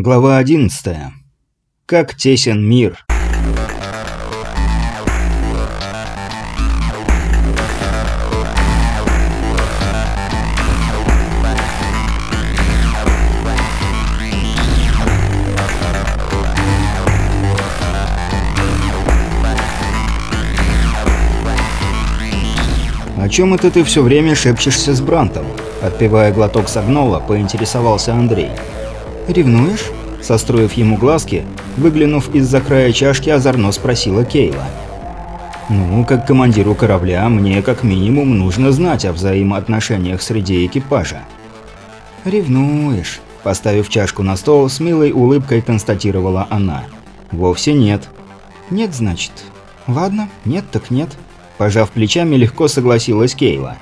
Глава 11. Как тесен мир. «О чем это ты все время шепчешься с Брантом?» Отпивая глоток согнола, поинтересовался Андрей. «Ревнуешь?» Состроив ему глазки, выглянув из-за края чашки, озорно спросила Кейла. «Ну, как командиру корабля, мне как минимум нужно знать о взаимоотношениях среди экипажа». «Ревнуешь», – поставив чашку на стол, с милой улыбкой констатировала она. «Вовсе нет». «Нет, значит?» «Ладно, нет так нет». Пожав плечами, легко согласилась Кейла.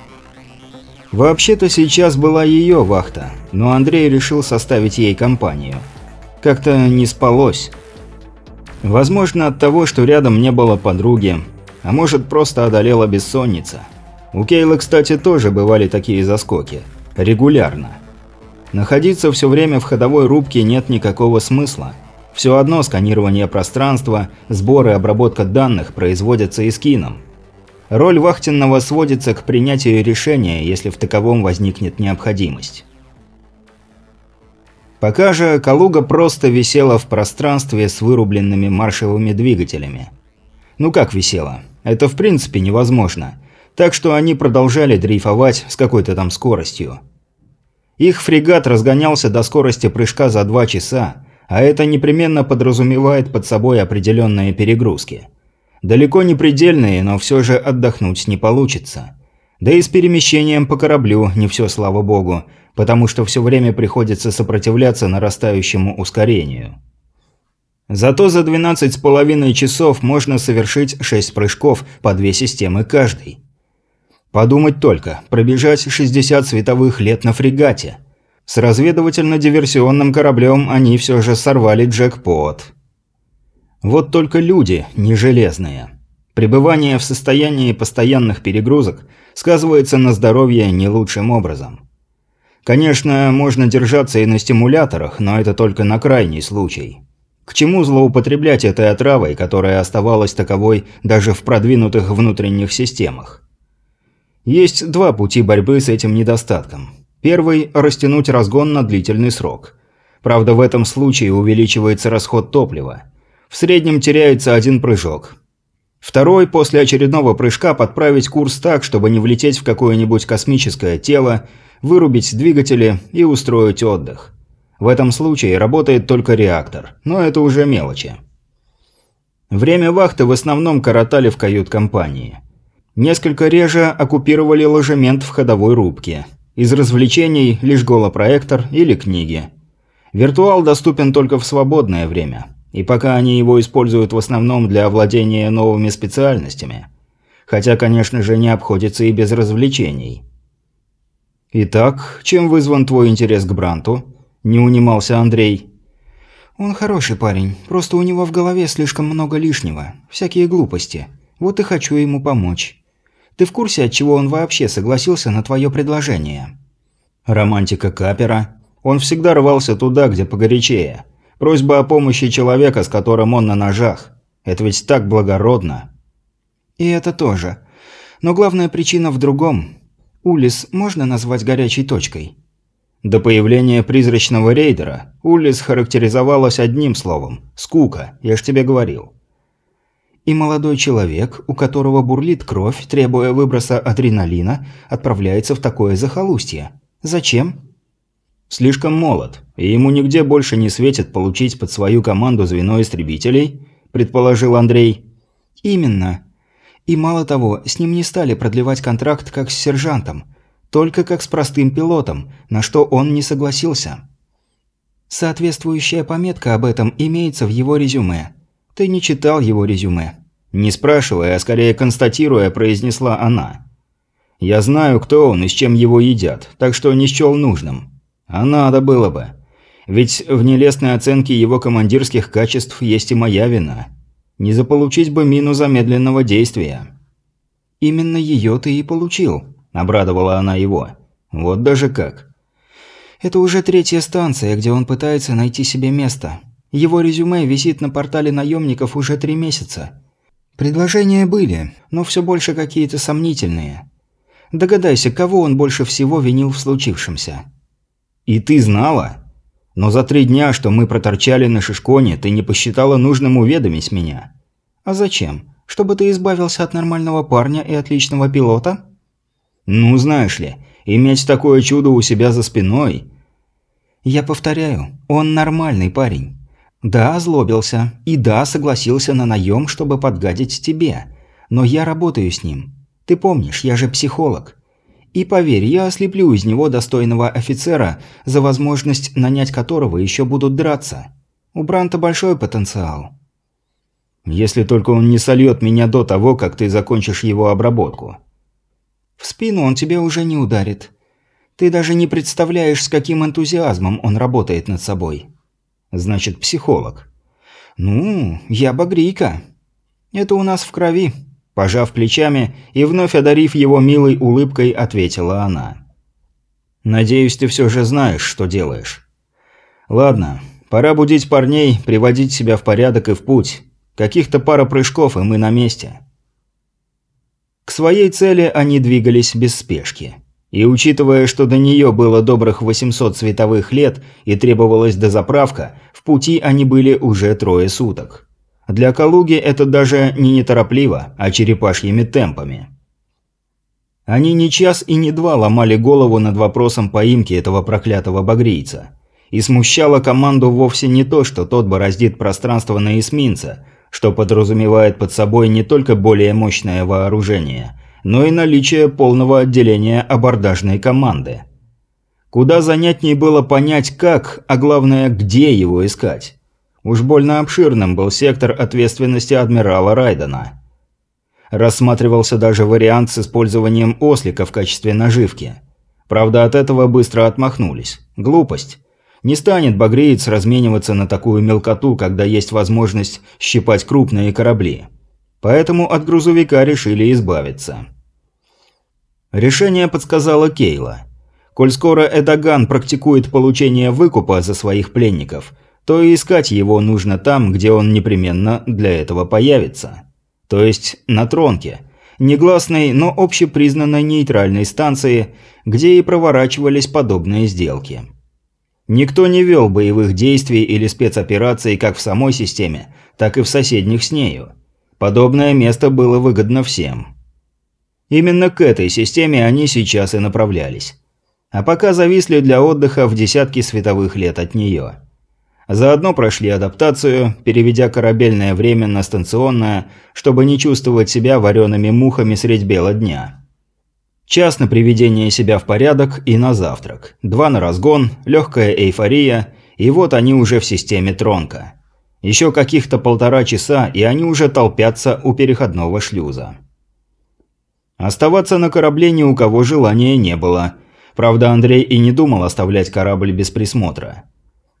Вообще-то сейчас была ее вахта, но Андрей решил составить ей компанию. Как-то не спалось. Возможно от того, что рядом не было подруги, а может просто одолела бессонница. У Кейлы, кстати, тоже бывали такие заскоки. Регулярно. Находиться все время в ходовой рубке нет никакого смысла. Все одно сканирование пространства, сбор и обработка данных производятся эскином. Роль вахтенного сводится к принятию решения, если в таковом возникнет необходимость. Пока же Калуга просто висела в пространстве с вырубленными маршевыми двигателями. Ну как висела? Это в принципе невозможно. Так что они продолжали дрейфовать с какой-то там скоростью. Их фрегат разгонялся до скорости прыжка за 2 часа, а это непременно подразумевает под собой определенные перегрузки. Далеко не предельные, но все же отдохнуть не получится. Да и с перемещением по кораблю не все, слава богу, потому что все время приходится сопротивляться нарастающему ускорению. Зато за 12 с половиной часов можно совершить 6 прыжков по две системы каждый. Подумать только, пробежать 60 световых лет на фрегате. С разведывательно-диверсионным кораблем они все же сорвали джекпот. Вот только люди не железные. Пребывание в состоянии постоянных перегрузок сказывается на здоровье не лучшим образом. Конечно, можно держаться и на стимуляторах, но это только на крайний случай. К чему злоупотреблять этой отравой, которая оставалась таковой даже в продвинутых внутренних системах? Есть два пути борьбы с этим недостатком. Первый – растянуть разгон на длительный срок. Правда, в этом случае увеличивается расход топлива – в среднем теряется один прыжок. Второй – после очередного прыжка подправить курс так, чтобы не влететь в какое-нибудь космическое тело, вырубить двигатели и устроить отдых. В этом случае работает только реактор, но это уже мелочи. Время вахты в основном коротали в кают-компании. Несколько реже оккупировали ложемент в ходовой рубке. Из развлечений лишь голопроектор или книги. Виртуал доступен только в свободное время. И пока они его используют в основном для овладения новыми специальностями. Хотя, конечно же, не обходится и без развлечений. «Итак, чем вызван твой интерес к Бранту?» – не унимался Андрей. «Он хороший парень, просто у него в голове слишком много лишнего, всякие глупости. Вот и хочу ему помочь. Ты в курсе, от чего он вообще согласился на твое предложение?» «Романтика Капера. Он всегда рвался туда, где погорячее. Просьба о помощи человека, с которым он на ножах. Это ведь так благородно. И это тоже. Но главная причина в другом. Улис можно назвать горячей точкой? До появления призрачного рейдера Улис характеризовалась одним словом – скука, я ж тебе говорил. И молодой человек, у которого бурлит кровь, требуя выброса адреналина, отправляется в такое захолустье. Зачем? Слишком молод, и ему нигде больше не светит получить под свою команду звено истребителей, предположил Андрей. Именно. И мало того, с ним не стали продлевать контракт как с сержантом, только как с простым пилотом, на что он не согласился. Соответствующая пометка об этом имеется в его резюме. Ты не читал его резюме. Не спрашивая, а скорее констатируя, произнесла она. «Я знаю, кто он и с чем его едят, так что не счел нужным». А надо было бы. Ведь в нелестной оценке его командирских качеств есть и моя вина. Не заполучить бы мину замедленного действия. «Именно ее ты и получил», – обрадовала она его. «Вот даже как». Это уже третья станция, где он пытается найти себе место. Его резюме висит на портале наемников уже три месяца. Предложения были, но все больше какие-то сомнительные. Догадайся, кого он больше всего винил в случившемся. «И ты знала? Но за три дня, что мы проторчали на Шишконе, ты не посчитала нужным уведомить меня». «А зачем? Чтобы ты избавился от нормального парня и отличного пилота?» «Ну, знаешь ли, Иметь такое чудо у себя за спиной... Я повторяю, он нормальный парень. Да, озлобился. И да, согласился на наем, чтобы подгадить тебе. Но я работаю с ним. Ты помнишь, я же психолог. И поверь, я ослеплю из него достойного офицера, за возможность нанять которого еще будут драться. У Бранта большой потенциал. Если только он не сольет меня до того, как ты закончишь его обработку. В спину он тебе уже не ударит. Ты даже не представляешь, с каким энтузиазмом он работает над собой. Значит, психолог. Ну, я багрийка. Это у нас в крови. Пожав плечами и вновь одарив его милой улыбкой, ответила она. «Надеюсь, ты все же знаешь, что делаешь. Ладно, пора будить парней, приводить себя в порядок и в путь. Каких-то пара прыжков, и мы на месте». К своей цели они двигались без спешки. И учитывая, что до нее было добрых 800 световых лет и требовалась дозаправка, в пути они были уже трое суток. Для Калуги это даже не неторопливо, а черепашьими темпами. Они не час и не два ломали голову над вопросом поимки этого проклятого багрийца. И смущало команду вовсе не то, что тот бороздит пространство на эсминца – что подразумевает под собой не только более мощное вооружение, но и наличие полного отделения абордажной команды. Куда занятнее было понять как, а главное где его искать. Уж больно обширным был сектор ответственности адмирала Райдена. Рассматривался даже вариант с использованием ослика в качестве наживки. Правда, от этого быстро отмахнулись. Глупость. Не станет багреец размениваться на такую мелкоту, когда есть возможность щипать крупные корабли. Поэтому от грузовика решили избавиться. Решение подсказала Кейла. Коль скоро Эдаган практикует получение выкупа за своих пленников, то и искать его нужно там, где он непременно для этого появится. То есть на Тронке. Негласной, но общепризнанной нейтральной станции, где и проворачивались подобные сделки. Никто не вел боевых действий или спецопераций как в самой системе, так и в соседних с нею. Подобное место было выгодно всем. Именно к этой системе они сейчас и направлялись. А пока зависли для отдыха в десятки световых лет от нее. Заодно прошли адаптацию, переведя корабельное время на станционное, чтобы не чувствовать себя вареными мухами средь бела дня. Час на приведение себя в порядок и на завтрак. Два на разгон, легкая эйфория, и вот они уже в системе Тронка. Еще каких-то полтора часа, и они уже толпятся у переходного шлюза. Оставаться на корабле ни у кого желания не было. Правда, Андрей и не думал оставлять корабль без присмотра.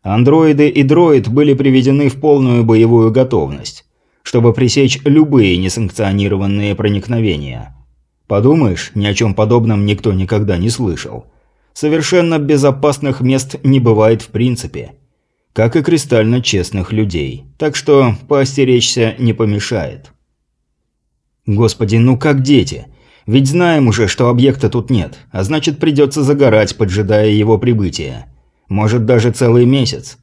Андроиды и дроид были приведены в полную боевую готовность, чтобы пресечь любые несанкционированные проникновения – Подумаешь, ни о чем подобном никто никогда не слышал. Совершенно безопасных мест не бывает в принципе. Как и кристально честных людей. Так что поостеречься не помешает. Господи, ну как дети? Ведь знаем уже, что объекта тут нет, а значит придется загорать, поджидая его прибытия. Может даже целый месяц.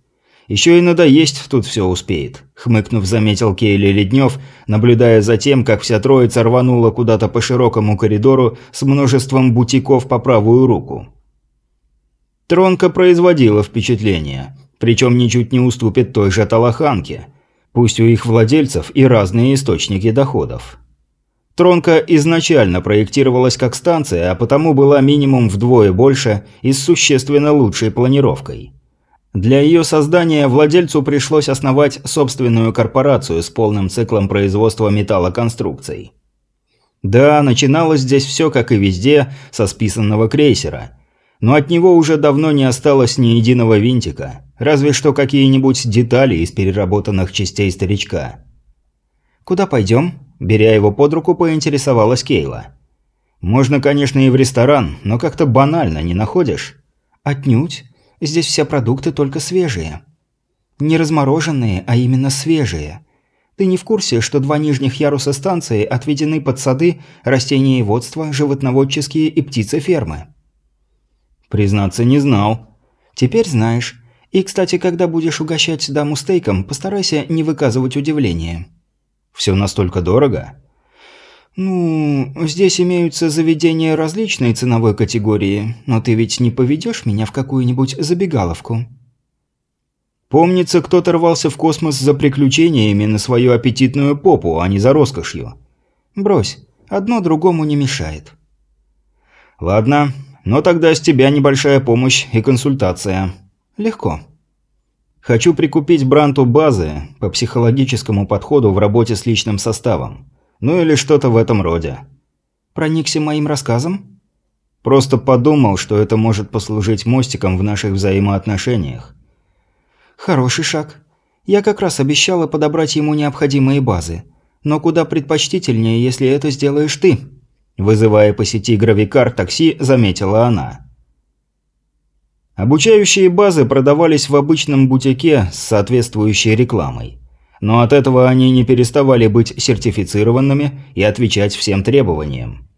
Еще и надоесть тут все успеет», – хмыкнув, заметил Кейли Леднев, наблюдая за тем, как вся троица рванула куда-то по широкому коридору с множеством бутиков по правую руку. Тронка производила впечатление, причем ничуть не уступит той же Талаханке, пусть у их владельцев и разные источники доходов. Тронка изначально проектировалась как станция, а потому была минимум вдвое больше и с существенно лучшей планировкой. Для ее создания владельцу пришлось основать собственную корпорацию с полным циклом производства металлоконструкций. Да, начиналось здесь все, как и везде, со списанного крейсера. Но от него уже давно не осталось ни единого винтика, разве что какие-нибудь детали из переработанных частей старичка. «Куда пойдем?» – беря его под руку, поинтересовалась Кейла. «Можно, конечно, и в ресторан, но как-то банально, не находишь?» «Отнюдь. Здесь все продукты только свежие. Не размороженные, а именно свежие. Ты не в курсе, что два нижних яруса станции отведены под сады, растениеводство, животноводческие и птицефермы? Признаться, не знал. Теперь знаешь. И, кстати, когда будешь угощать даму стейком, постарайся не выказывать удивления. Все настолько дорого? Ну, здесь имеются заведения различной ценовой категории, но ты ведь не поведешь меня в какую-нибудь забегаловку? Помнится, кто-то рвался в космос за приключениями на свою аппетитную попу, а не за роскошью. Брось, одно другому не мешает. Ладно, но тогда с тебя небольшая помощь и консультация. Легко. Хочу прикупить Бранту базы по психологическому подходу в работе с личным составом. Ну или что-то в этом роде. Проникся моим рассказом? Просто подумал, что это может послужить мостиком в наших взаимоотношениях. Хороший шаг. Я как раз обещала подобрать ему необходимые базы. Но куда предпочтительнее, если это сделаешь ты. Вызывая по сети гравикар такси, заметила она. Обучающие базы продавались в обычном бутике с соответствующей рекламой. Но от этого они не переставали быть сертифицированными и отвечать всем требованиям.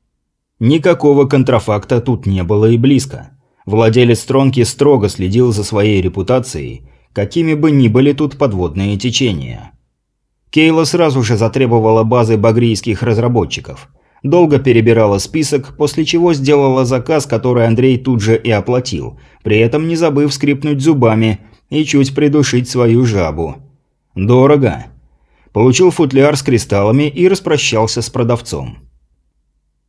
Никакого контрафакта тут не было и близко. Владелец Тронки строго следил за своей репутацией, какими бы ни были тут подводные течения. Кейла сразу же затребовала базы багрийских разработчиков. Долго перебирала список, после чего сделала заказ, который Андрей тут же и оплатил, при этом не забыв скрипнуть зубами и чуть придушить свою жабу. Дорого. Получил футляр с кристаллами и распрощался с продавцом.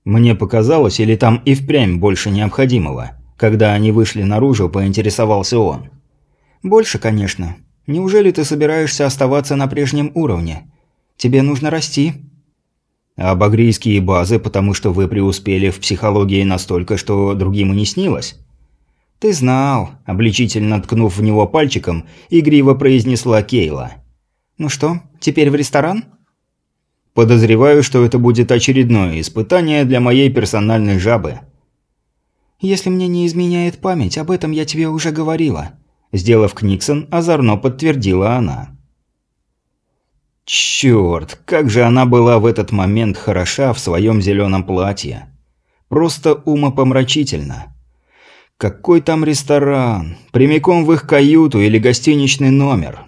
Мне показалось, или там и впрямь больше необходимого. Когда они вышли наружу, поинтересовался он. «Больше, конечно. Неужели ты собираешься оставаться на прежнем уровне? Тебе нужно расти». «А багрийские базы, потому что вы преуспели в психологии настолько, что другим и не снилось?» «Ты знал», – обличительно ткнув в него пальчиком, игриво произнесла Кейла. «Ну что, теперь в ресторан?» «Подозреваю, что это будет очередное испытание для моей персональной жабы». «Если мне не изменяет память, об этом я тебе уже говорила», – сделав Книксон, озорно подтвердила она. Черт, как же она была в этот момент хороша в своем зеленом платье. Просто умопомрачительно. Какой там ресторан? Прямиком в их каюту или гостиничный номер?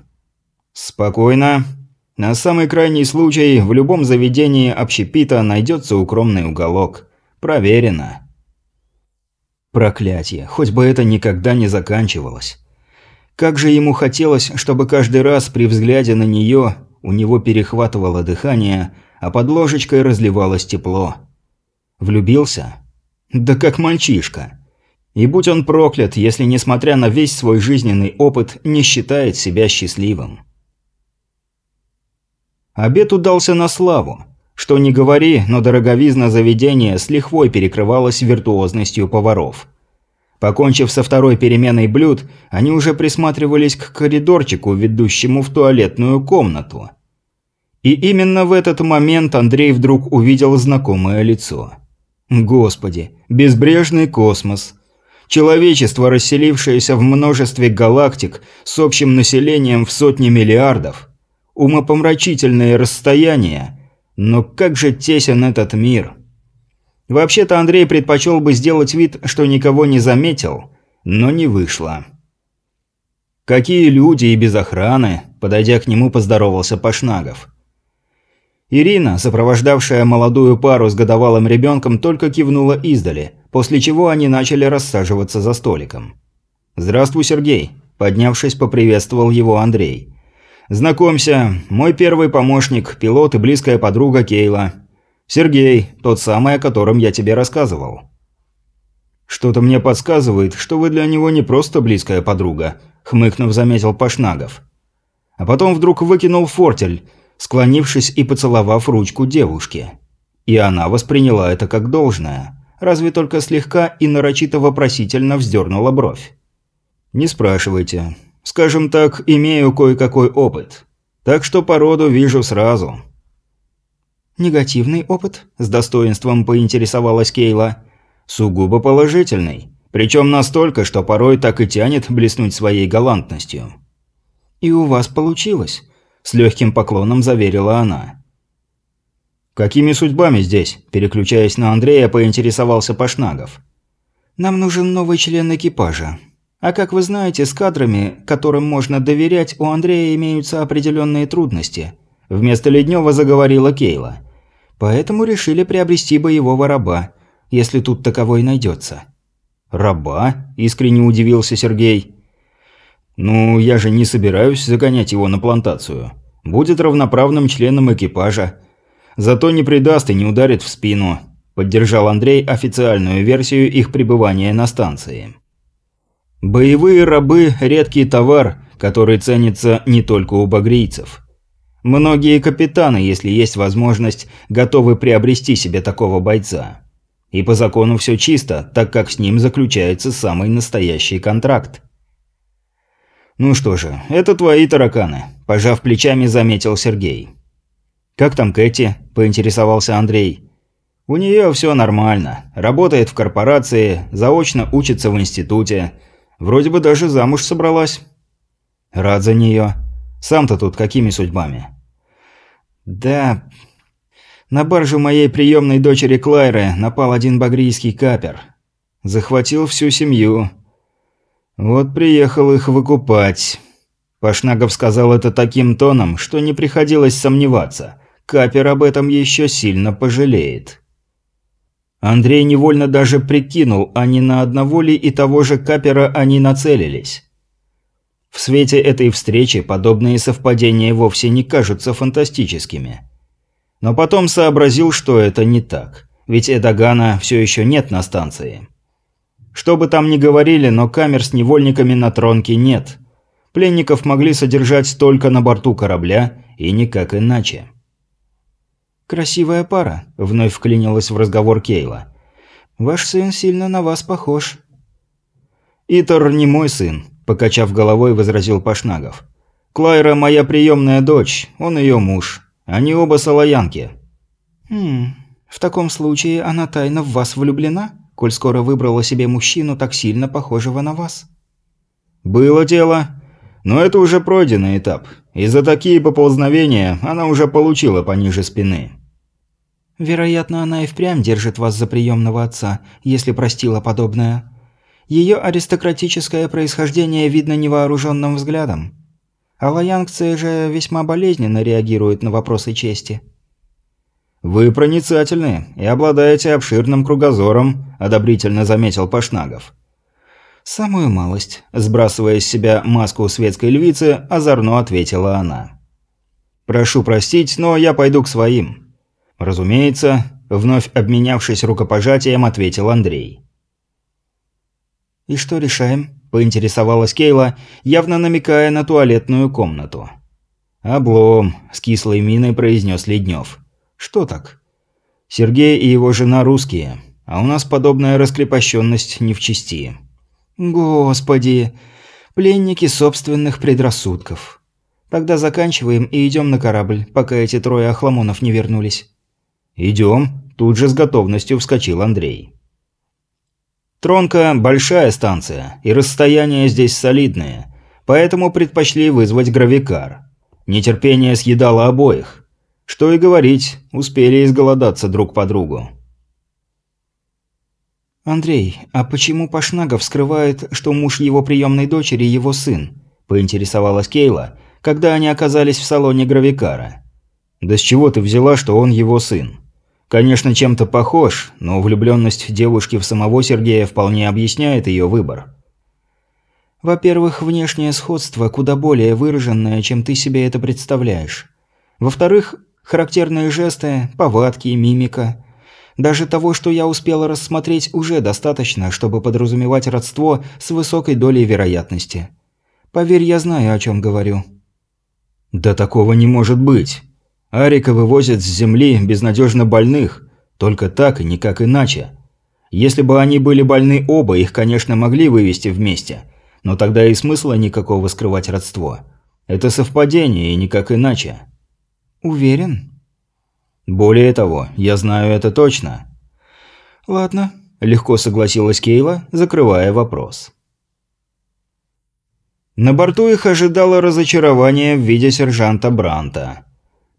Спокойно. На самый крайний случай в любом заведении общепита найдется укромный уголок. Проверено. Проклятие, хоть бы это никогда не заканчивалось. Как же ему хотелось, чтобы каждый раз при взгляде на нее у него перехватывало дыхание, а под ложечкой разливалось тепло. Влюбился? Да как мальчишка. И будь он проклят, если, несмотря на весь свой жизненный опыт, не считает себя счастливым. Обед удался на славу. Что ни говори, но дороговизна заведения с лихвой перекрывалась виртуозностью поваров. Покончив со второй переменой блюд, они уже присматривались к коридорчику, ведущему в туалетную комнату. И именно в этот момент Андрей вдруг увидел знакомое лицо. Господи, безбрежный космос. Человечество, расселившееся в множестве галактик с общим населением в сотни миллиардов – умопомрачительные расстояния, но как же тесен этот мир. Вообще-то Андрей предпочел бы сделать вид, что никого не заметил, но не вышло. «Какие люди и без охраны», – подойдя к нему, поздоровался Пашнагов. Ирина, сопровождавшая молодую пару с годовалым ребенком, только кивнула издали, после чего они начали рассаживаться за столиком. «Здравствуй, Сергей», – поднявшись, поприветствовал его Андрей. Знакомься, мой первый помощник, пилот и близкая подруга Кейла. Сергей, тот самый, о котором я тебе рассказывал. Что-то мне подсказывает, что вы для него не просто близкая подруга, хмыкнув, заметил Пашнагов. А потом вдруг выкинул фортель, склонившись и поцеловав ручку девушки. И она восприняла это как должное, разве только слегка и нарочито вопросительно вздернула бровь. «Не спрашивайте. Скажем так, имею кое-какой опыт. Так что породу вижу сразу». «Негативный опыт?» – с достоинством поинтересовалась Кейла. «Сугубо положительный. Причем настолько, что порой так и тянет блеснуть своей галантностью. «И у вас получилось», – с легким поклоном заверила она. «Какими судьбами здесь?» – переключаясь на Андрея, поинтересовался Пашнагов. «Нам нужен новый член экипажа. А как вы знаете, с кадрами, которым можно доверять, у Андрея имеются определенные трудности», – вместо Леднева заговорила Кейла. «Поэтому решили приобрести боевого раба, если тут таковой найдется». «Раба?» – искренне удивился Сергей. «Ну, я же не собираюсь загонять его на плантацию. Будет равноправным членом экипажа. Зато не предаст и не ударит в спину», – поддержал Андрей официальную версию их пребывания на станции. «Боевые рабы – редкий товар, который ценится не только у багрийцев. Многие капитаны, если есть возможность, готовы приобрести себе такого бойца». И по закону все чисто, так как с ним заключается самый настоящий контракт. «Ну что же, это твои тараканы», – пожав плечами, заметил Сергей. «Как там Кэти?» – поинтересовался Андрей. «У нее все нормально. Работает в корпорации, заочно учится в институте. Вроде бы даже замуж собралась». «Рад за нее. Сам-то тут какими судьбами?» «Да, на баржу моей приемной дочери Клайры напал один багрийский капер. Захватил всю семью. Вот приехал их выкупать. Пашнагов сказал это таким тоном, что не приходилось сомневаться. Капер об этом еще сильно пожалеет. Андрей невольно даже прикинул, а не на одного ли и того же капера они нацелились. В свете этой встречи подобные совпадения вовсе не кажутся фантастическими. Но потом сообразил, что это не так. Ведь Эдагана все еще нет на станции. Что бы там ни говорили, но камер с невольниками на тронке нет. Пленников могли содержать только на борту корабля и никак иначе. «Красивая пара», – вновь вклинилась в разговор Кейла. «Ваш сын сильно на вас похож». «Итар не мой сын», – покачав головой, возразил Пашнагов. «Клайра моя приемная дочь, он ее муж. Они оба салаянки». «Хм, в таком случае она тайно в вас влюблена, коль скоро выбрала себе мужчину, так сильно похожего на вас?» «Было дело. Но это уже пройденный этап. И за такие поползновения она уже получила пониже спины». «Вероятно, она и впрямь держит вас за приемного отца, если простила подобное. Ее аристократическое происхождение видно невооруженным взглядом. А лоянгцы же весьма болезненно реагируют на вопросы чести. «Вы проницательны и обладаете обширным кругозором», – одобрительно заметил Пашнагов. «Самую малость», – сбрасывая с себя маску светской львицы, озорно ответила она. «Прошу простить, но я пойду к своим». «Разумеется», – вновь обменявшись рукопожатием, ответил Андрей. «И что решаем?» – поинтересовалась Кейла, явно намекая на туалетную комнату. «Облом», – с кислой миной произнес Леднев. «Что так?» «Сергей и его жена русские, а у нас подобная раскрепощенность не в чести». «Господи! Пленники собственных предрассудков. Тогда заканчиваем и идем на корабль, пока эти трое охламонов не вернулись». «Идем», – тут же с готовностью вскочил Андрей. Тронка – большая станция, и расстояния здесь солидные, поэтому предпочли вызвать гравикар. Нетерпение съедало обоих. Что и говорить, успели изголодаться друг по другу. «Андрей, а почему Пашнагов скрывает, что муж его приемной дочери – его сын?» – поинтересовалась Кейла, когда они оказались в салоне гравикара. «Да с чего ты взяла, что он его сын?» Конечно, чем-то похож, но влюбленность девушки в самого Сергея вполне объясняет ее выбор. Во-первых, внешнее сходство куда более выраженное, чем ты себе это представляешь. Во-вторых, характерные жесты, повадки, мимика. Даже того, что я успела рассмотреть, уже достаточно, чтобы подразумевать родство с высокой долей вероятности. Поверь, я знаю, о чем говорю. «Да такого не может быть!» Арика вывозят с земли безнадежно больных. Только так и никак иначе. Если бы они были больны оба, их, конечно, могли вывести вместе. Но тогда и смысла никакого скрывать родство. Это совпадение и никак иначе. Уверен? Более того, я знаю это точно. Ладно. – легко согласилась Кейла, закрывая вопрос. На борту их ожидало разочарование в виде сержанта Бранта.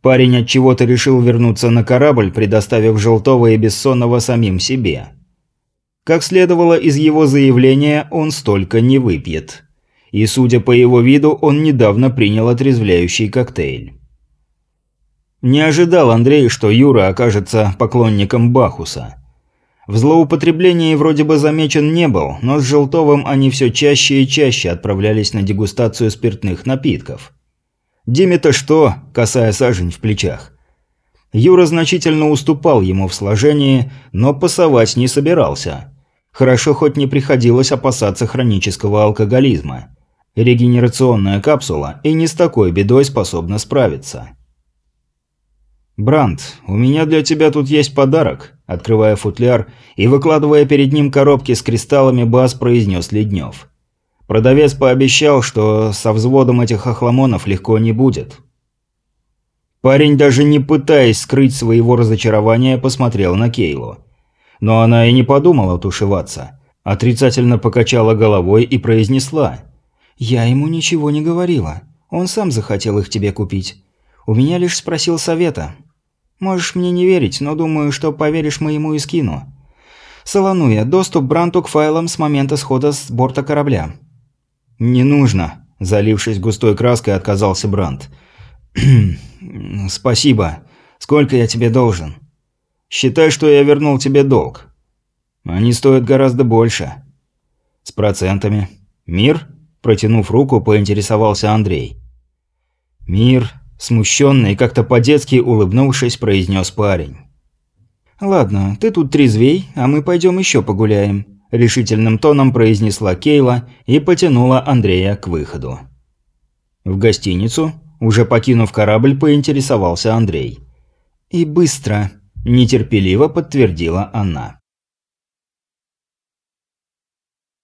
Парень от чего то решил вернуться на корабль, предоставив Желтого и Бессонного самим себе. Как следовало из его заявления, он столько не выпьет. И, судя по его виду, он недавно принял отрезвляющий коктейль. Не ожидал Андрей, что Юра окажется поклонником Бахуса. В злоупотреблении вроде бы замечен не был, но с Желтовым они все чаще и чаще отправлялись на дегустацию спиртных напитков. Диме-то что, касая сажень в плечах. Юра значительно уступал ему в сложении, но пасовать не собирался. Хорошо хоть не приходилось опасаться хронического алкоголизма. Регенерационная капсула и не с такой бедой способна справиться. «Бранд, у меня для тебя тут есть подарок», – открывая футляр и выкладывая перед ним коробки с кристаллами, Бас произнес Леднев. Продавец пообещал, что со взводом этих охламонов легко не будет. Парень, даже не пытаясь скрыть своего разочарования, посмотрел на Кейлу. Но она и не подумала тушеваться. Отрицательно покачала головой и произнесла. «Я ему ничего не говорила. Он сам захотел их тебе купить. У меня лишь спросил совета. Можешь мне не верить, но думаю, что поверишь моему искину. Солонуя, доступ Бранту к файлам с момента схода с борта корабля». «Не нужно», – залившись густой краской, отказался Брант. «Спасибо. Сколько я тебе должен?» «Считай, что я вернул тебе долг. Они стоят гораздо больше». «С процентами. Мир?» – протянув руку, поинтересовался Андрей. «Мир», Смущенный, как-то по-детски улыбнувшись, произнес парень. «Ладно, ты тут трезвей, а мы пойдем еще погуляем», – решительным тоном произнесла Кейла и потянула Андрея к выходу. В гостиницу, уже покинув корабль, поинтересовался Андрей. «И быстро», – нетерпеливо подтвердила она.